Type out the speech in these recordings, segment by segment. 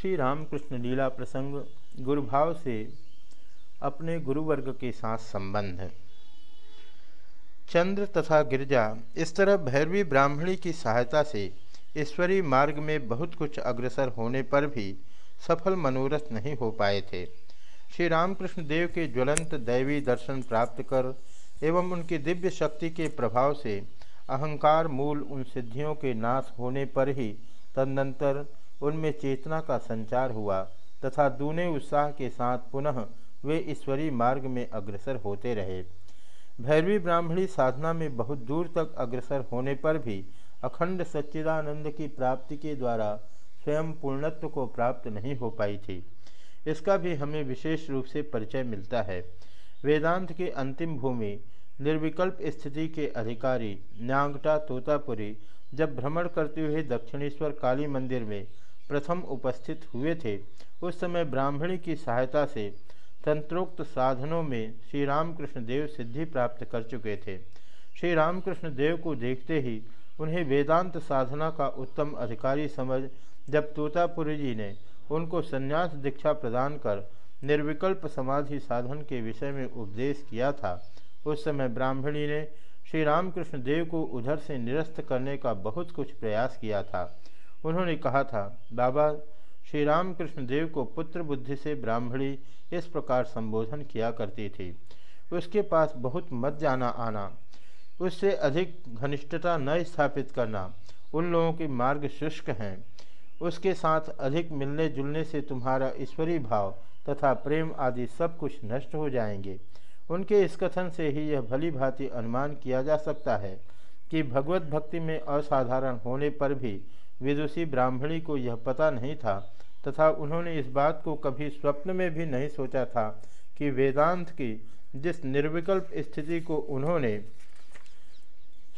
श्री रामकृष्ण लीला प्रसंग गुरुभाव से अपने गुरुवर्ग के साथ संबंध चंद्र तथा गिरजा इस तरह भैरवी ब्राह्मणी की सहायता से ईश्वरी मार्ग में बहुत कुछ अग्रसर होने पर भी सफल मनोरथ नहीं हो पाए थे। श्री रामकृष्ण देव के ज्वलंत दैवी दर्शन प्राप्त कर एवं उनकी दिव्य शक्ति के प्रभाव से अहंकार मूल उन सिद्धियों के नाश होने पर ही तदनंतर उनमें चेतना का संचार हुआ तथा दूने उत्साह के साथ पुनः वे ईश्वरी मार्ग में अग्रसर होते रहे। भैरवी ब्राह्मणी साधना में बहुत दूर तक अग्रसर होने पर भी अखंड सच्चिदानंद की प्राप्ति के द्वारा स्वयं पूर्णत्व को प्राप्त नहीं हो पाई थी। इसका भी हमें विशेष रूप से परिचय मिलता है। वेदांत की अंतिम भूमि, निर्विकल्प स्थिति के अधिकारी न्यांगटा तोतापुरी जब भ्रमण करते हुए दक्षिणेश्वर काली मंदिर में प्रथम उपस्थित हुए थे। उस समय ब्राह्मणी की सहायता से तंत्रोक्त साधनों में श्री रामकृष्ण देव सिद्धि प्राप्त कर चुके थे। श्री रामकृष्ण देव को देखते ही उन्हें वेदांत साधना का उत्तम अधिकारी समझ, जब तोतापुरी जी ने उनको संन्यास दीक्षा प्रदान कर निर्विकल्प समाधि साधन के विषय में उपदेश किया था, उस समय ब्राह्मणी ने श्री रामकृष्ण देव को उधर से निरस्त करने का बहुत कुछ प्रयास किया था। उन्होंने कहा था, बाबा श्री रामकृष्ण देव को पुत्र बुद्धि से ब्राह्मणी इस प्रकार संबोधन किया करती थी। उसके पास बहुत मत जाना आना, उससे अधिक घनिष्ठता न स्थापित करना, उन लोगों के मार्ग शुष्क हैं। उसके साथ अधिक मिलने जुलने से तुम्हारा ईश्वरीय भाव तथा प्रेम आदि सब कुछ नष्ट हो जाएँगे। उनके इस कथन से ही यह भली भांति अनुमान किया जा सकता है कि भगवत भक्ति में असाधारण होने पर भी विदुषी ब्राह्मणी को यह पता नहीं था तथा उन्होंने इस बात को कभी स्वप्न में भी नहीं सोचा था कि वेदांत की जिस निर्विकल्प स्थिति को उन्होंने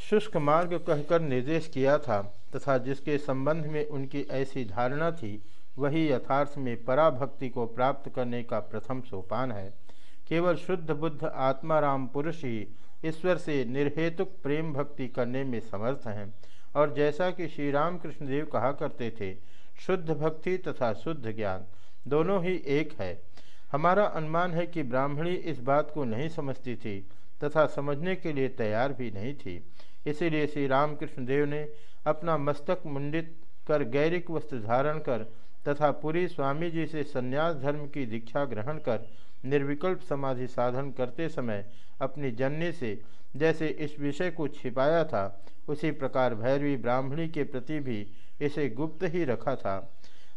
शुष्क मार्ग कहकर निर्देश किया था तथा जिसके संबंध में उनकी ऐसी धारणा थी, वही यथार्थ में पराभक्ति को प्राप्त करने का प्रथम सोपान है। केवल शुद्ध बुद्ध आत्माराम पुरुष ही ईश्वर से निर्हेतुक प्रेम भक्ति करने में समर्थ हैं। और जैसा कि श्री रामकृष्ण देव कहा करते थे, शुद्ध भक्ति तथा शुद्ध ज्ञान दोनों ही एक है। हमारा अनुमान है कि ब्राह्मणी इस बात को नहीं समझती थी तथा समझने के लिए तैयार भी नहीं थी। इसीलिए श्री रामकृष्ण देव ने अपना मस्तक मुंडित कर गैरिक वस्त्र धारण कर तथा पूरी स्वामी जी से संन्यास धर्म की दीक्षा ग्रहण कर निर्विकल्प समाधि साधन करते समय अपनी जननी से, जैसे इस विषय को छिपाया था, उसी प्रकार भैरवी ब्राह्मणी के प्रति भी इसे गुप्त ही रखा था।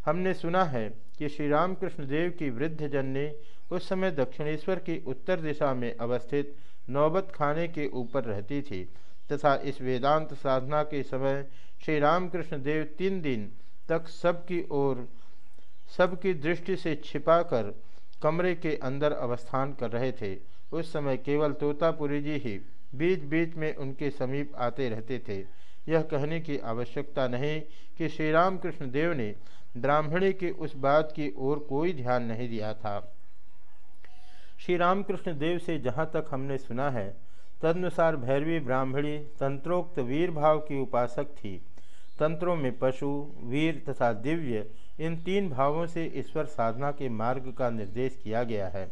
हमने सुना है कि श्री रामकृष्ण देव की वृद्ध जननी उस समय दक्षिणेश्वर की उत्तर दिशा में अवस्थित नौबत खाने के ऊपर रहती थी, तथा इस वेदांत साधना के समय श्री रामकृष्ण देव तीन दिन तक सबकी ओर, सबकी दृष्टि से छिपाकर कमरे के अंदर अवस्थान कर रहे थे। उस समय केवल तोतापुरी जी ही बीच बीच में उनके समीप आते रहते थे। यह कहने की आवश्यकता नहीं कि श्री रामकृष्ण देव ने ब्राह्मणी की उस बात की ओर कोई ध्यान नहीं दिया था। श्री रामकृष्ण देव से जहाँ तक हमने सुना है, तदनुसार भैरवी ब्राह्मणी तंत्रोक्त वीर भाव की उपासक थी। तंत्रों में पशु, वीर तथा दिव्य इन तीन भावों से ईश्वर साधना के मार्ग का निर्देश किया गया है।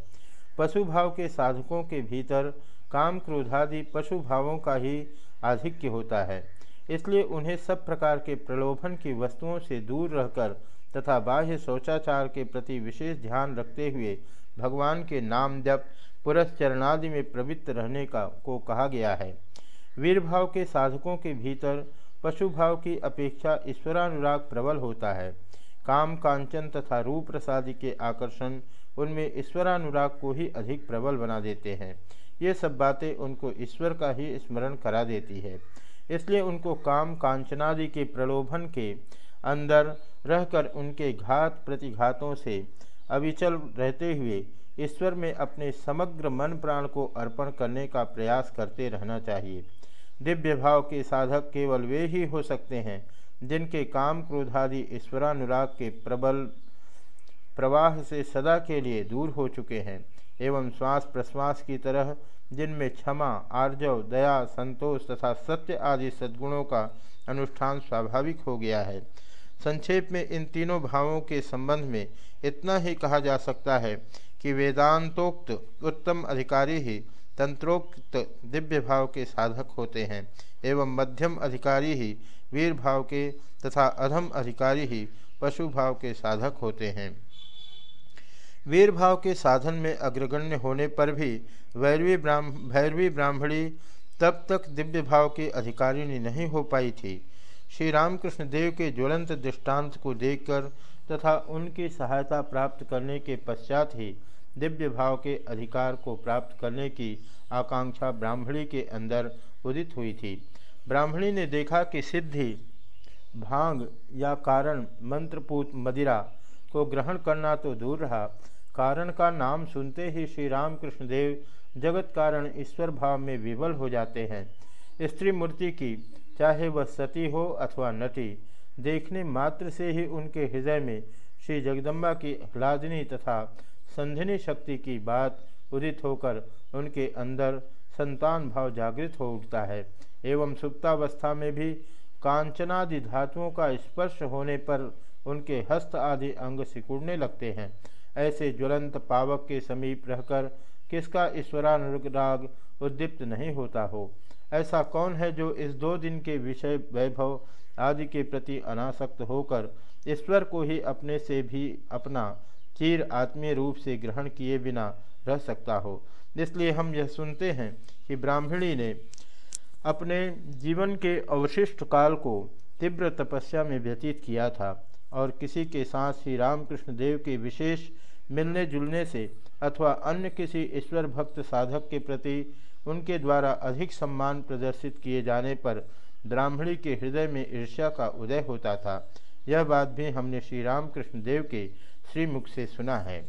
पशु भाव के साधकों के भीतर काम क्रोधादि पशु भावों का ही आधिक्य होता है। इसलिए उन्हें सब प्रकार के प्रलोभन की वस्तुओं से दूर रहकर तथा बाह्य शौचाचार के प्रति विशेष ध्यान रखते हुए भगवान के नाम जप, पुरस्चरणादि में प्रवृत्त रहने का, को कहा गया है। वीर भाव के साधकों के भीतर पशु भाव की अपेक्षा ईश्वरानुराग प्रबल होता है। काम कांचन तथा रूप प्रसादी के आकर्षण उनमें ईश्वरानुराग को ही अधिक प्रबल बना देते हैं। ये सब बातें उनको ईश्वर का ही स्मरण करा देती है। इसलिए उनको काम कांचनादि के प्रलोभन के अंदर रहकर उनके घात प्रतिघातों से अविचल रहते हुए ईश्वर में अपने समग्र मन प्राण को अर्पण करने का प्रयास करते रहना चाहिए। दिव्य भाव के साधक केवल वे ही हो सकते हैं जिनके काम क्रोधादि ईश्वरानुराग के प्रबल प्रवाह से सदा के लिए दूर हो चुके हैं, एवं श्वास प्रश्वास की तरह जिनमें क्षमा, आर्जव, दया, संतोष तथा सत्य आदि सद्गुणों का अनुष्ठान स्वाभाविक हो गया है। संक्षेप में इन तीनों भावों के संबंध में इतना ही कहा जा सकता है कि वेदांतोक्त उत्तम अधिकारी ही तंत्रोक्त दिव्य भाव के साधक होते हैं, एवं मध्यम अधिकारी ही वीर भाव के तथा अधम अधिकारी ही पशु भाव के साधक होते हैं। वीर भाव के साधन में अग्रगण्य होने पर भी वैरवी ब्राह्म, भैरवी ब्राह्मणी तब तक दिव्य भाव की अधिकारिणी नहीं हो पाई थी। श्री रामकृष्ण देव के ज्वलंत दृष्टांत को देखकर तथा उनकी सहायता प्राप्त करने के पश्चात ही दिव्य भाव के अधिकार को प्राप्त करने की आकांक्षा ब्राह्मणी के अंदर उदित हुई थी। ब्राह्मणी ने देखा कि सिद्धि, भाँग या कारण मंत्रपूत मदिरा को ग्रहण करना तो दूर रहा। कारण का नाम सुनते ही श्री रामकृष्ण देव जगत कारण ईश्वर भाव में विवल हो जाते हैं। स्त्री मूर्ति की, चाहे वह सती हो अथवा नटी, देखने मात्र से ही उनके हृदय में श्री जगदम्बा की ह्लादिनी तथा संधिनी शक्ति की बात उदित होकर उनके अंदर संतान भाव जागृत हो उठता है। एवं सुप्तावस्था में भी कांचनादि धातुओं का स्पर्श होने पर उनके हस्त आदि अंग सिकुड़ने लगते हैं। ऐसे ज्वलंत पावक के समीप रहकर किसका ईश्वरानुराग उद्दीप्त नहीं होता हो? ऐसा कौन है जो इस दो दिन के विषय वैभव आदि के प्रति अनासक्त होकर ईश्वर को ही अपने से भी अपना चीर आत्मीय रूप से ग्रहण किए बिना रह सकता हो? इसलिए हम यह सुनते हैं कि ब्राह्मणी ने अपने जीवन के अवशिष्ट काल को तीव्र तपस्या में व्यतीत किया था और किसी के साथ श्री रामकृष्ण देव के विशेष मिलने जुलने से अथवा अन्य किसी ईश्वर भक्त साधक के प्रति उनके द्वारा अधिक सम्मान प्रदर्शित किए जाने पर ब्राह्मणी के हृदय में ईर्ष्या का उदय होता था। यह बात भी हमने श्री रामकृष्ण देव के श्रीमुख से सुना है।